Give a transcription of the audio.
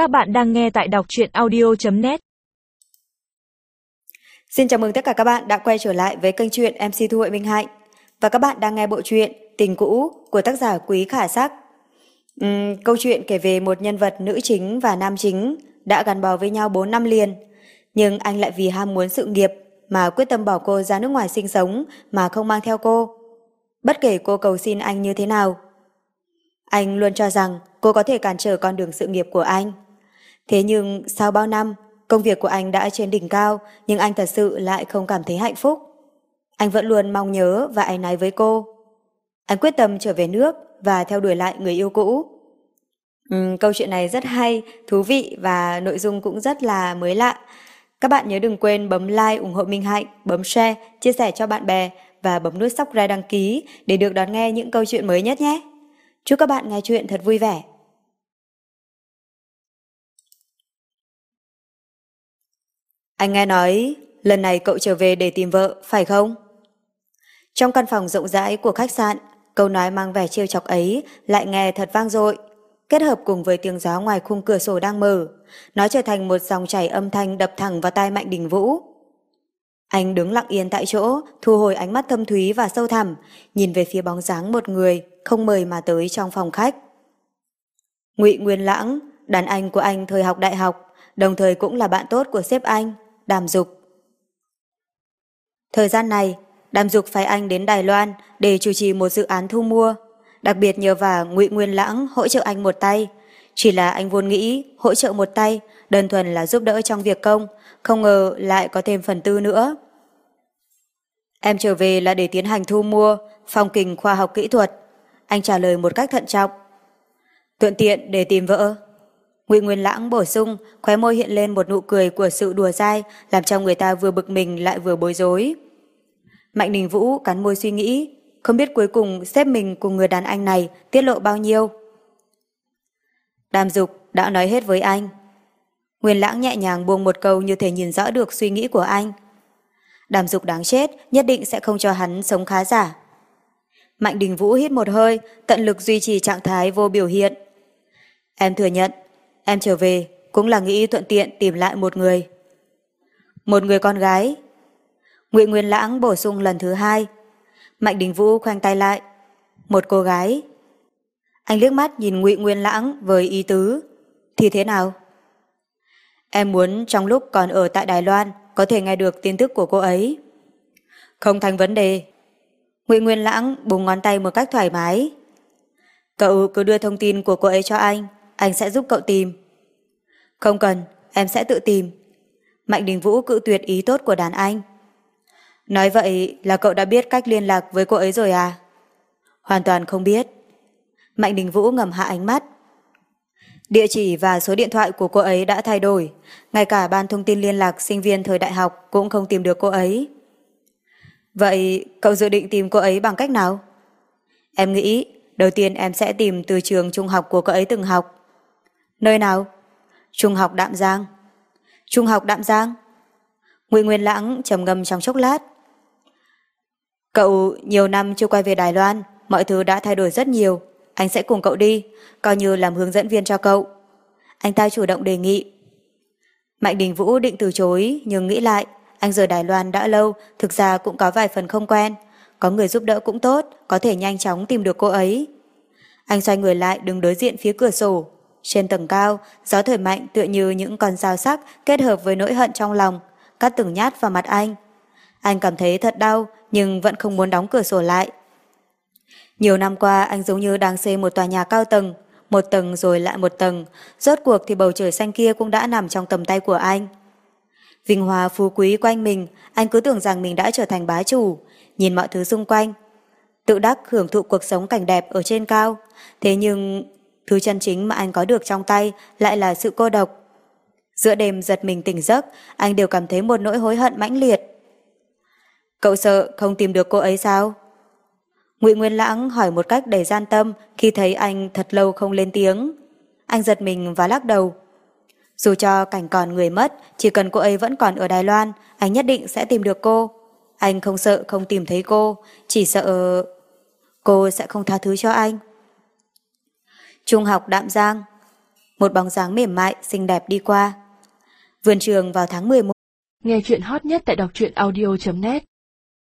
Các bạn đang nghe tại đọc truyện audio.net Xin chào mừng tất cả các bạn đã quay trở lại với kênh truyện MC Thu Hội Minh Hạnh và các bạn đang nghe bộ truyện Tình Cũ của tác giả Quý Khả Sắc. Uhm, câu chuyện kể về một nhân vật nữ chính và nam chính đã gắn bó với nhau 4 năm liền nhưng anh lại vì ham muốn sự nghiệp mà quyết tâm bỏ cô ra nước ngoài sinh sống mà không mang theo cô. Bất kể cô cầu xin anh như thế nào. Anh luôn cho rằng cô có thể cản trở con đường sự nghiệp của anh. Thế nhưng sau bao năm, công việc của anh đã trên đỉnh cao nhưng anh thật sự lại không cảm thấy hạnh phúc. Anh vẫn luôn mong nhớ và ái náy với cô. Anh quyết tâm trở về nước và theo đuổi lại người yêu cũ. Ừ, câu chuyện này rất hay, thú vị và nội dung cũng rất là mới lạ. Các bạn nhớ đừng quên bấm like ủng hộ Minh Hạnh, bấm share, chia sẻ cho bạn bè và bấm nút subscribe đăng ký để được đón nghe những câu chuyện mới nhất nhé. Chúc các bạn nghe chuyện thật vui vẻ. Anh nghe nói lần này cậu trở về để tìm vợ, phải không? Trong căn phòng rộng rãi của khách sạn, câu nói mang vẻ trêu chọc ấy lại nghe thật vang dội kết hợp cùng với tiếng gió ngoài khung cửa sổ đang mở, nó trở thành một dòng chảy âm thanh đập thẳng vào tai Mạnh Đình Vũ. Anh đứng lặng yên tại chỗ, thu hồi ánh mắt thâm thúy và sâu thẳm, nhìn về phía bóng dáng một người không mời mà tới trong phòng khách. Ngụy Nguyên Lãng, đàn anh của anh thời học đại học, đồng thời cũng là bạn tốt của sếp anh, Đàm Dục. Thời gian này, Đàm Dục phái anh đến Đài Loan để chủ trì một dự án thu mua đặc biệt nhờ vào Ngụy Nguyên Lãng hỗ trợ anh một tay. Chỉ là anh vốn nghĩ hỗ trợ một tay, đơn thuần là giúp đỡ trong việc công, không ngờ lại có thêm phần tư nữa. Em trở về là để tiến hành thu mua, phong kình khoa học kỹ thuật. Anh trả lời một cách thận trọng. Thuận tiện để tìm vợ. Ngụy Nguyên Lãng bổ sung, khóe môi hiện lên một nụ cười của sự đùa dai, làm cho người ta vừa bực mình lại vừa bối rối. Mạnh Đình Vũ cắn môi suy nghĩ, không biết cuối cùng xếp mình cùng người đàn anh này tiết lộ bao nhiêu. Đàm dục đã nói hết với anh. Nguyên lãng nhẹ nhàng buông một câu như thể nhìn rõ được suy nghĩ của anh. Đàm dục đáng chết, nhất định sẽ không cho hắn sống khá giả. Mạnh Đình Vũ hít một hơi, tận lực duy trì trạng thái vô biểu hiện. Em thừa nhận, em trở về cũng là nghĩ thuận tiện tìm lại một người. Một người con gái. Ngụy Nguyên Lãng bổ sung lần thứ hai, Mạnh Đình Vũ khoanh tay lại. Một cô gái. Anh liếc mắt nhìn Ngụy Nguyên Lãng với ý tứ. Thì thế nào? Em muốn trong lúc còn ở tại Đài Loan có thể nghe được tin tức của cô ấy. Không thành vấn đề. Ngụy Nguyên Lãng bùng ngón tay một cách thoải mái. Cậu cứ đưa thông tin của cô ấy cho anh, anh sẽ giúp cậu tìm. Không cần, em sẽ tự tìm. Mạnh Đình Vũ cự tuyệt ý tốt của đàn anh. Nói vậy là cậu đã biết cách liên lạc với cô ấy rồi à? Hoàn toàn không biết. Mạnh Đình Vũ ngầm hạ ánh mắt. Địa chỉ và số điện thoại của cô ấy đã thay đổi, ngay cả ban thông tin liên lạc sinh viên thời đại học cũng không tìm được cô ấy. Vậy cậu dự định tìm cô ấy bằng cách nào? Em nghĩ đầu tiên em sẽ tìm từ trường trung học của cô ấy từng học. Nơi nào? Trung học Đạm Giang. Trung học Đạm Giang? Ngụy Nguyên Lãng trầm ngâm trong chốc lát. Cậu nhiều năm chưa quay về Đài Loan, mọi thứ đã thay đổi rất nhiều. Anh sẽ cùng cậu đi, coi như làm hướng dẫn viên cho cậu. Anh ta chủ động đề nghị. Mạnh Đình Vũ định từ chối, nhưng nghĩ lại, anh rời Đài Loan đã lâu, thực ra cũng có vài phần không quen. Có người giúp đỡ cũng tốt, có thể nhanh chóng tìm được cô ấy. Anh xoay người lại đứng đối diện phía cửa sổ. Trên tầng cao, gió thổi mạnh tựa như những con dao sắc kết hợp với nỗi hận trong lòng, cắt từng nhát vào mặt anh. Anh cảm thấy thật đau, nhưng vẫn không muốn đóng cửa sổ lại. Nhiều năm qua anh giống như đang xây một tòa nhà cao tầng, một tầng rồi lại một tầng, rốt cuộc thì bầu trời xanh kia cũng đã nằm trong tầm tay của anh. Vinh hoa phú quý quanh mình, anh cứ tưởng rằng mình đã trở thành bá chủ, nhìn mọi thứ xung quanh. Tự đắc hưởng thụ cuộc sống cảnh đẹp ở trên cao, thế nhưng thứ chân chính mà anh có được trong tay lại là sự cô độc. Giữa đêm giật mình tỉnh giấc, anh đều cảm thấy một nỗi hối hận mãnh liệt. Cậu sợ không tìm được cô ấy sao? Ngụy Nguyên Lãng hỏi một cách đầy gian tâm khi thấy anh thật lâu không lên tiếng. Anh giật mình và lắc đầu. Dù cho cảnh còn người mất, chỉ cần cô ấy vẫn còn ở Đài Loan, anh nhất định sẽ tìm được cô. Anh không sợ không tìm thấy cô, chỉ sợ... Cô sẽ không tha thứ cho anh. Trung học Đạm Giang một bóng dáng mềm mại, xinh đẹp đi qua. Vườn trường vào tháng 11. Nghe chuyện hot nhất tại đọc truyện audio.net